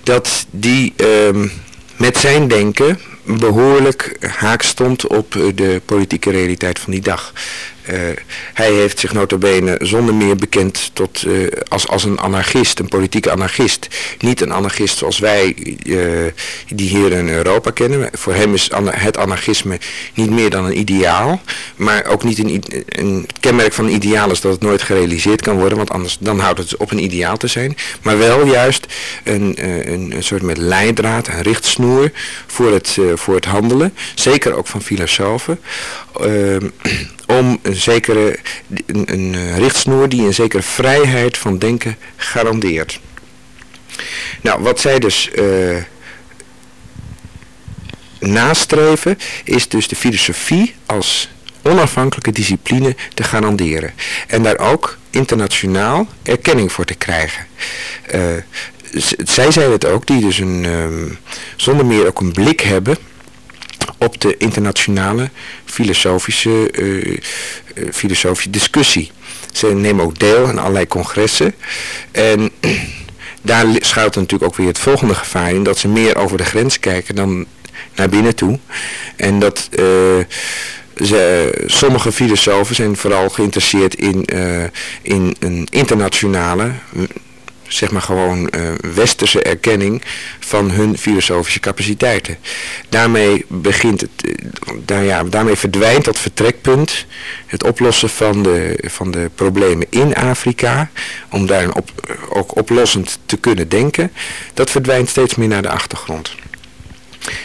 dat die um, met zijn denken behoorlijk haak stond op de politieke realiteit van die dag. Uh, hij heeft zich notabene zonder meer bekend tot, uh, als, als een anarchist, een politieke anarchist. Niet een anarchist zoals wij uh, die hier in Europa kennen. Voor hem is het anarchisme niet meer dan een ideaal. Maar ook niet een, een kenmerk van een ideaal is dat het nooit gerealiseerd kan worden. Want anders dan houdt het op een ideaal te zijn. Maar wel juist een, een, een soort met leidraad, een richtsnoer voor het, voor het handelen. Zeker ook van filosofen. Ehm, om een zekere een, een richtsnoer die een zekere vrijheid van denken garandeert. Nou, wat zij dus uh, nastreven is dus de filosofie als onafhankelijke discipline te garanderen. En daar ook internationaal erkenning voor te krijgen. Uh, zij zijn het ook, die dus een, um, zonder meer ook een blik hebben op de internationale filosofische, uh, filosofische discussie. Ze nemen ook deel aan allerlei congressen. En daar schuilt natuurlijk ook weer het volgende gevaar in. Dat ze meer over de grens kijken dan naar binnen toe. En dat... Uh, ze, sommige filosofen zijn vooral geïnteresseerd in, in een internationale, zeg maar gewoon uh, westerse erkenning van hun filosofische capaciteiten. Daarmee begint het, uh, daar, ja, daarmee verdwijnt dat vertrekpunt, het oplossen van de, van de problemen in Afrika, om daar op, ook oplossend te kunnen denken, dat verdwijnt steeds meer naar de achtergrond.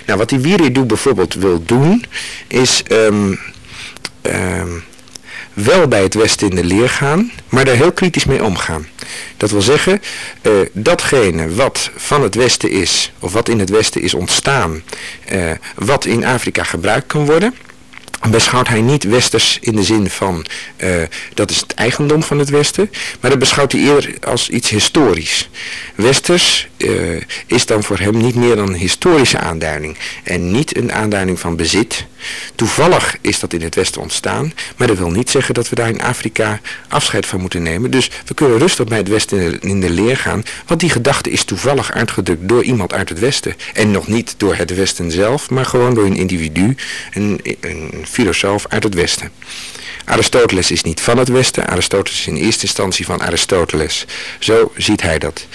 Nou, wat die Wiridu bijvoorbeeld wil doen, is um, um, wel bij het Westen in de leer gaan, maar daar heel kritisch mee omgaan. Dat wil zeggen, uh, datgene wat van het Westen is, of wat in het Westen is ontstaan, uh, wat in Afrika gebruikt kan worden, beschouwt hij niet westers in de zin van uh, dat is het eigendom van het westen, maar dat beschouwt hij eerder als iets historisch. Westers is dan voor hem niet meer dan een historische aanduiding en niet een aanduiding van bezit Toevallig is dat in het Westen ontstaan, maar dat wil niet zeggen dat we daar in Afrika afscheid van moeten nemen. Dus we kunnen rustig bij het Westen in de, leer gaan, want die gedachte is toevallig uitgedrukt door iemand uit het Westen. En nog niet door het Westen zelf, maar gewoon door een individu, een, een filosoof uit het Westen. Aristoteles is niet van het Westen. Aristoteles is in eerste instantie van Aristoteles. Zo ziet hij dat.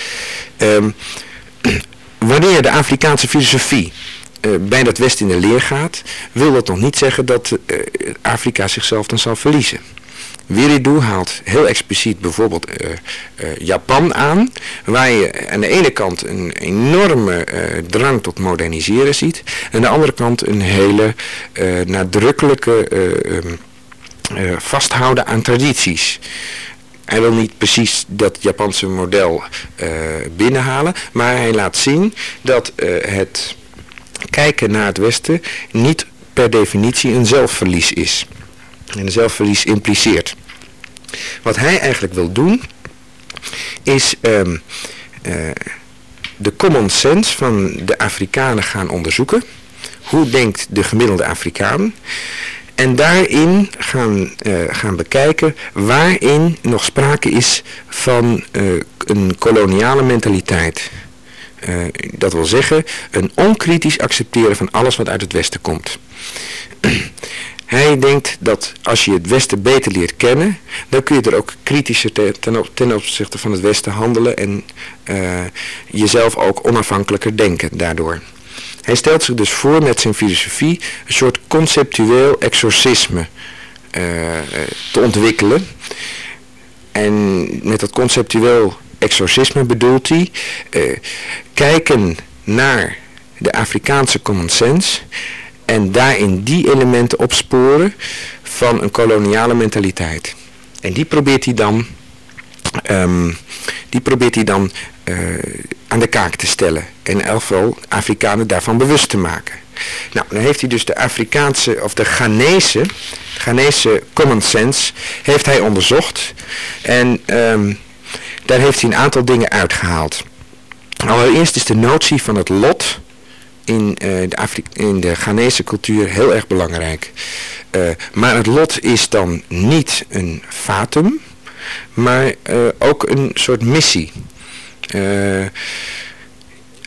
Um, wanneer de Afrikaanse filosofie bij dat Westen in de leer gaat, wil dat nog niet zeggen dat uh, Afrika zichzelf dan zal verliezen. Wiridu haalt heel expliciet bijvoorbeeld uh, Japan aan, waar je aan de ene kant een enorme drang tot moderniseren ziet, en aan de andere kant een hele nadrukkelijke ehm, vasthouden aan tradities. Hij wil niet precies dat Japanse model binnenhalen, maar hij laat zien dat het kijken naar het Westen niet per definitie een zelfverlies is. En een zelfverlies impliceert. Wat hij eigenlijk wil doen, is um, uh, de common sense van de Afrikanen gaan onderzoeken. Hoe denkt de gemiddelde Afrikaan? En daarin gaan, uh, gaan bekijken waarin nog sprake is van uh, een koloniale mentaliteit. Uh, dat wil zeggen, een onkritisch accepteren van alles wat uit het Westen komt. Hij denkt dat als je het Westen beter leert kennen, dan kun je er ook kritischer ten, opzichte van het Westen handelen en jezelf ook onafhankelijker denken daardoor. Hij stelt zich dus voor met zijn filosofie een soort conceptueel exorcisme uh, te ontwikkelen. En met dat conceptueel exorcisme bedoelt hij uh, kijken naar de Afrikaanse common sense en daarin die elementen opsporen van een koloniale mentaliteit. En die probeert hij dan, um, die probeert hij dan uh, aan de kaak te stellen. En geval Afrikanen daarvan bewust te maken. Nou, dan heeft hij dus de Afrikaanse, of de Ghanese, Ghanese common sense, heeft hij onderzocht. En um, daar heeft hij een aantal dingen uitgehaald. Allereerst is de notie van het lot in, uh, de, in de Ghanese cultuur heel erg belangrijk. Uh, maar het lot is dan niet een fatum, maar uh, ook een soort missie.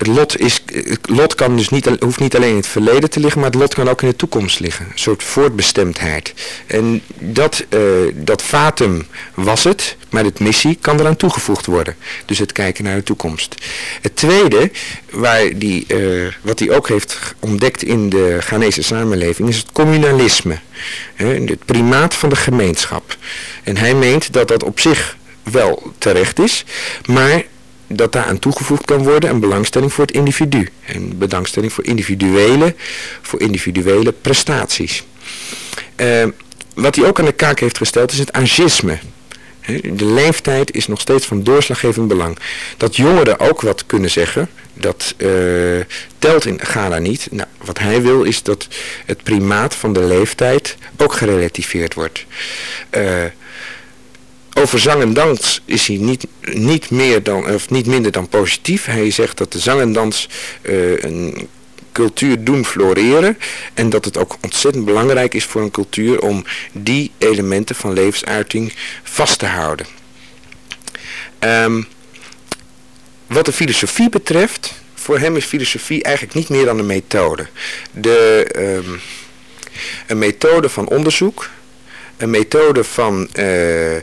Uh, het lot, is, lot kan dus niet, hoeft niet alleen in het verleden te liggen, maar het lot kan ook in de toekomst liggen. Een soort voortbestemdheid. En dat, uh, dat fatum was het, maar het missie kan eraan toegevoegd worden. Dus het kijken naar de toekomst. Het tweede, waar die, uh, wat hij ook heeft ontdekt in de Ghanese samenleving, is het communalisme. het primaat van de gemeenschap. En hij meent dat dat op zich wel terecht is, maar dat daar aan toegevoegd kan worden een belangstelling voor het individu. En belangstelling voor individuele, voor individuele prestaties. Uh, wat hij ook aan de kaak heeft gesteld is het agisme. De leeftijd is nog steeds van doorslaggevend belang. Dat jongeren ook wat kunnen zeggen, dat uh, telt in Ghana niet. Nou, wat hij wil is dat het primaat van de leeftijd ook gerelativeerd wordt. Uh, over zang en dans is hij niet, niet, meer dan, of niet minder dan positief. Hij zegt dat de zang en dans uh, een cultuur doen floreren. En dat het ook ontzettend belangrijk is voor een cultuur om die elementen van levensuiting vast te houden. Um, wat de filosofie betreft, voor hem is filosofie eigenlijk niet meer dan een methode. De, um, een methode van onderzoek een methode van uh, uh,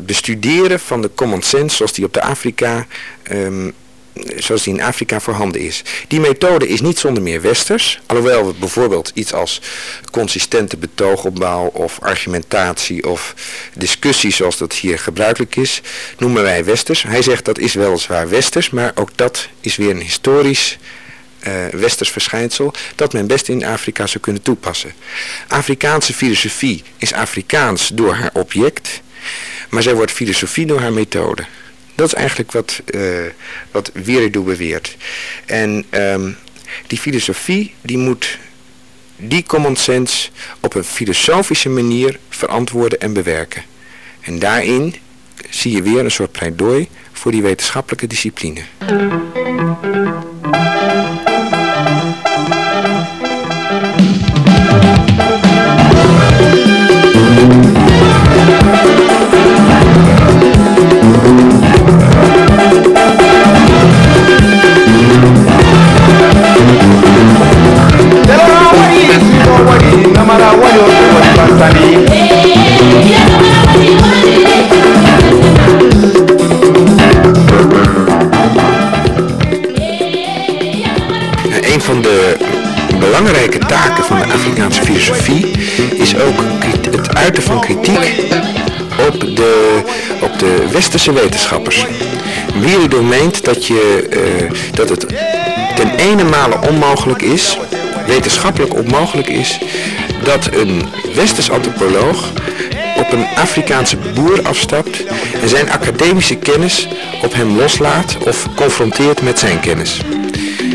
bestuderen van de common sense zoals die op de Afrika um, zoals die in Afrika voorhanden is. Die methode is niet zonder meer westers, alhoewel we bijvoorbeeld iets als consistente betoogopbouw of argumentatie of discussie zoals dat hier gebruikelijk is, noemen wij westers. Hij zegt dat is weliswaar westers, maar ook dat is weer een historisch uh, westers verschijnsel dat men best in Afrika zou kunnen toepassen. Afrikaanse filosofie is Afrikaans door haar object, maar zij wordt filosofie door haar methode. Dat is eigenlijk wat, uh, wat Wiridu beweert. En um, die filosofie die moet die common sense op een filosofische manier verantwoorden en bewerken. En daarin zie je weer een soort pleidooi voor die wetenschappelijke discipline. Taken van de Afrikaanse filosofie is ook het uiten van kritiek op de, op de westerse wetenschappers. Wie meent dat, je, uh, dat het ten ene male onmogelijk is, wetenschappelijk onmogelijk is, dat een westers antropoloog op een Afrikaanse boer afstapt en zijn academische kennis op hem loslaat of confronteert met zijn kennis.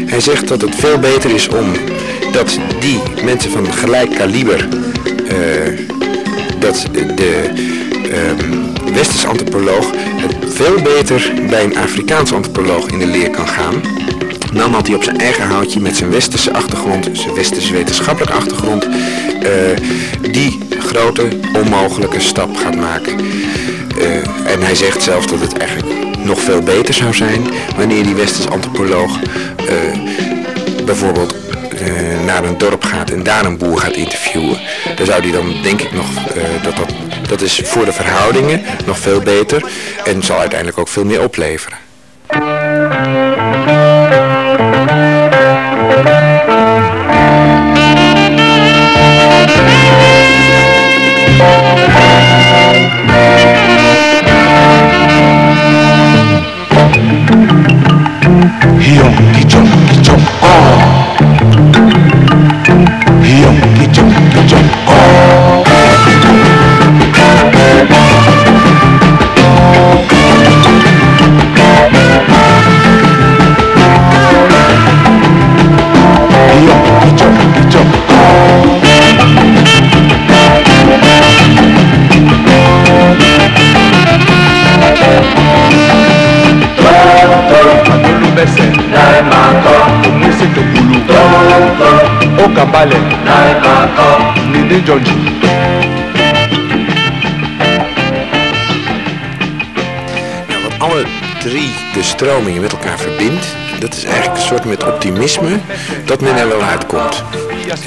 Hij zegt dat het veel beter is om dat die mensen van gelijk kaliber, uh, dat de uh, westerse antropoloog veel beter bij een Afrikaanse antropoloog in de leer kan gaan dan dat hij op zijn eigen houtje met zijn westerse achtergrond, zijn westerse wetenschappelijke achtergrond, uh, die grote onmogelijke stap gaat maken. Uh, en hij zegt zelf dat het eigenlijk nog veel beter zou zijn wanneer die westerse antropoloog uh, bijvoorbeeld naar een dorp gaat en daar een boer gaat interviewen. Dan zou hij dan denk ik nog, dat, dat, dat is voor de verhoudingen nog veel beter en zal uiteindelijk ook veel meer opleveren. Nou, wat alle drie de stromingen met elkaar verbindt, dat is eigenlijk een soort met optimisme dat men er wel uitkomt.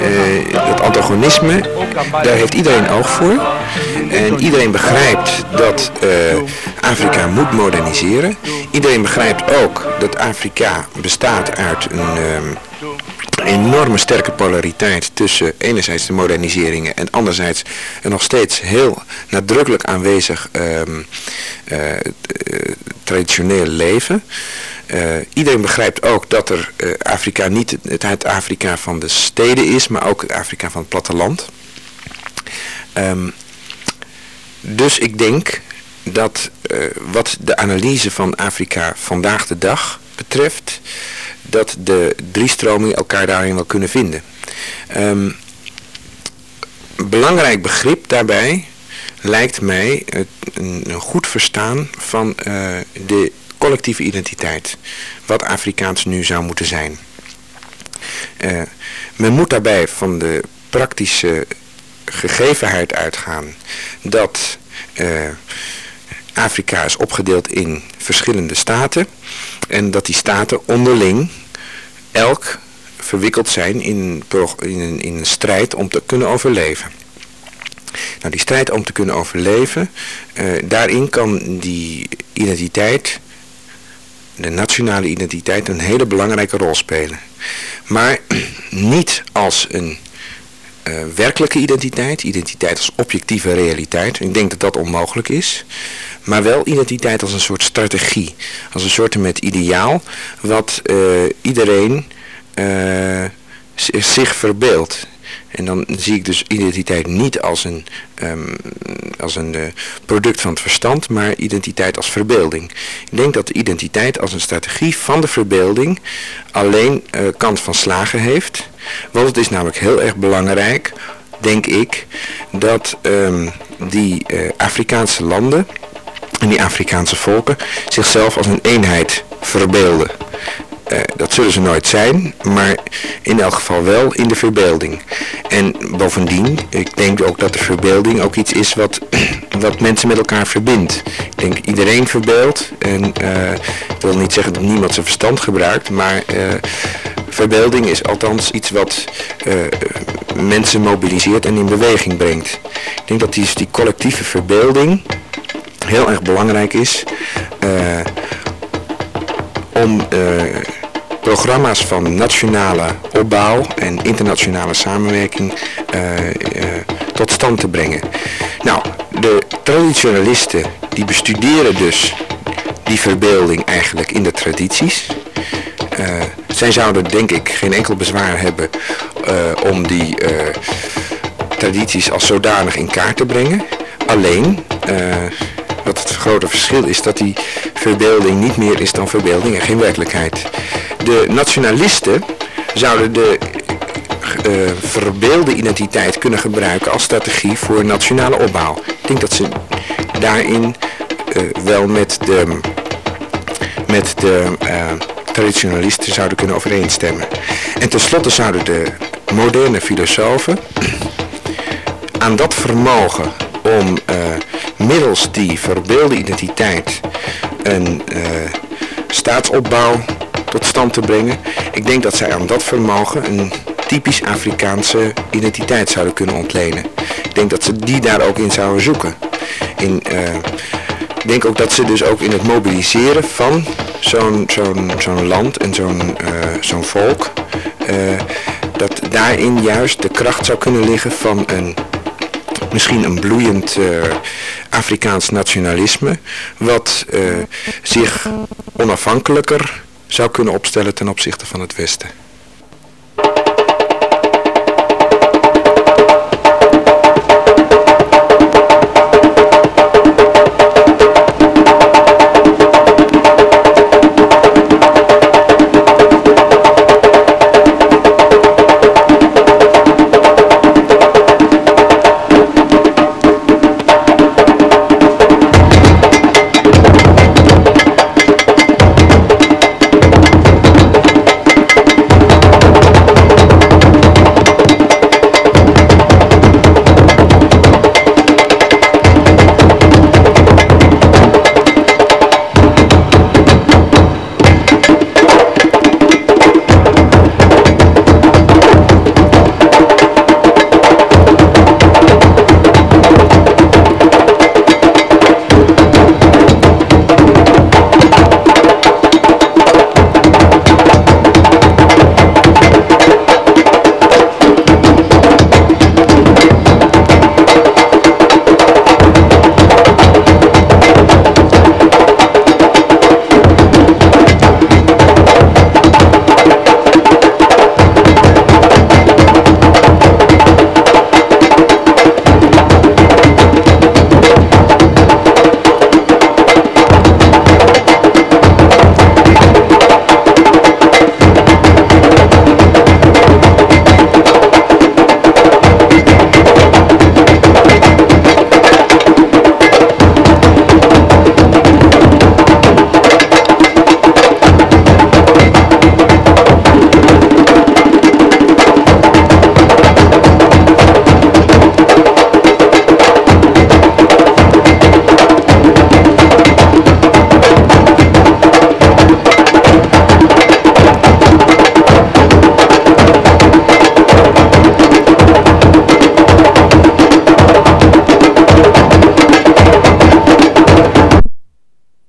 Uh, het antagonisme, daar heeft iedereen oog voor. En iedereen begrijpt dat uh, Afrika moet moderniseren. Iedereen begrijpt ook dat Afrika bestaat uit een... Uh, enorme sterke polariteit tussen enerzijds de moderniseringen en anderzijds een nog steeds heel nadrukkelijk aanwezig um, uh, traditioneel leven. Uh, iedereen begrijpt ook dat er Afrika niet het, het, Afrika van de steden is, maar ook het Afrika van het platteland. Um, dus ik denk dat wat de analyse van Afrika vandaag de dag betreft, dat de drie stromingen elkaar daarin wel kunnen vinden. Um, belangrijk begrip daarbij lijkt mij het, een, goed verstaan van uh, de collectieve identiteit. Wat Afrikaans nu zou moeten zijn. Uh, men moet daarbij van de praktische gegevenheid uitgaan dat uh, Afrika is opgedeeld in verschillende staten en dat die staten onderling elk verwikkeld zijn in, in, in een strijd om te kunnen overleven. Nou, die strijd om te kunnen overleven, uh, daarin kan die identiteit, de nationale identiteit, een hele belangrijke rol spelen. Maar niet als een uh, werkelijke identiteit, identiteit als objectieve realiteit. Ik denk dat dat onmogelijk is. Maar wel identiteit als een soort strategie. Als een soort met ideaal wat uh, iedereen uh, zich verbeeldt. En dan zie ik dus identiteit niet als een, um, als een uh, product van het verstand, maar identiteit als verbeelding. Ik denk dat de identiteit als een strategie van de verbeelding alleen uh, kans van slagen heeft. Want het is namelijk heel erg belangrijk, denk ik, dat um, die Afrikaanse landen en die Afrikaanse volken zichzelf als een eenheid verbeelden. Uh, dat zullen ze nooit zijn, maar in elk geval wel in de verbeelding. En bovendien, ik denk ook dat de verbeelding ook iets is wat, wat mensen met elkaar verbindt. Ik denk iedereen verbeeldt en ik wil niet zeggen dat niemand zijn verstand gebruikt, maar uh, verbeelding is althans iets wat mensen mobiliseert en in beweging brengt. Ik denk dat die, die collectieve verbeelding heel erg belangrijk is om programma's van nationale opbouw en internationale samenwerking tot stand te brengen. Nou, de traditionalisten die bestuderen dus die verbeelding eigenlijk in de tradities. zij zouden denk ik geen enkel bezwaar hebben om die tradities als zodanig in kaart te brengen. Alleen, wat het grote verschil is dat die verbeelding niet meer is dan verbeelding en geen werkelijkheid. De nationalisten zouden de uh, verbeelde identiteit kunnen gebruiken als strategie voor nationale opbouw. Ik denk dat ze daarin uh, wel met de, met de traditionalisten zouden kunnen overeenstemmen. En tenslotte zouden de moderne filosofen aan dat vermogen om middels die verbeelde identiteit een uh, staatsopbouw tot stand te brengen. Ik denk dat zij aan dat vermogen een typisch Afrikaanse identiteit zouden kunnen ontlenen. Ik denk dat ze die daar ook in zouden zoeken. In, uh, ik denk ook dat ze dus ook in het mobiliseren van zo'n zo'n zo'n land en zo'n zo'n volk, dat daarin juist de kracht zou kunnen liggen van een misschien een bloeiend uh, Afrikaans nationalisme, wat uh, zich onafhankelijker zou kunnen opstellen ten opzichte van het Westen.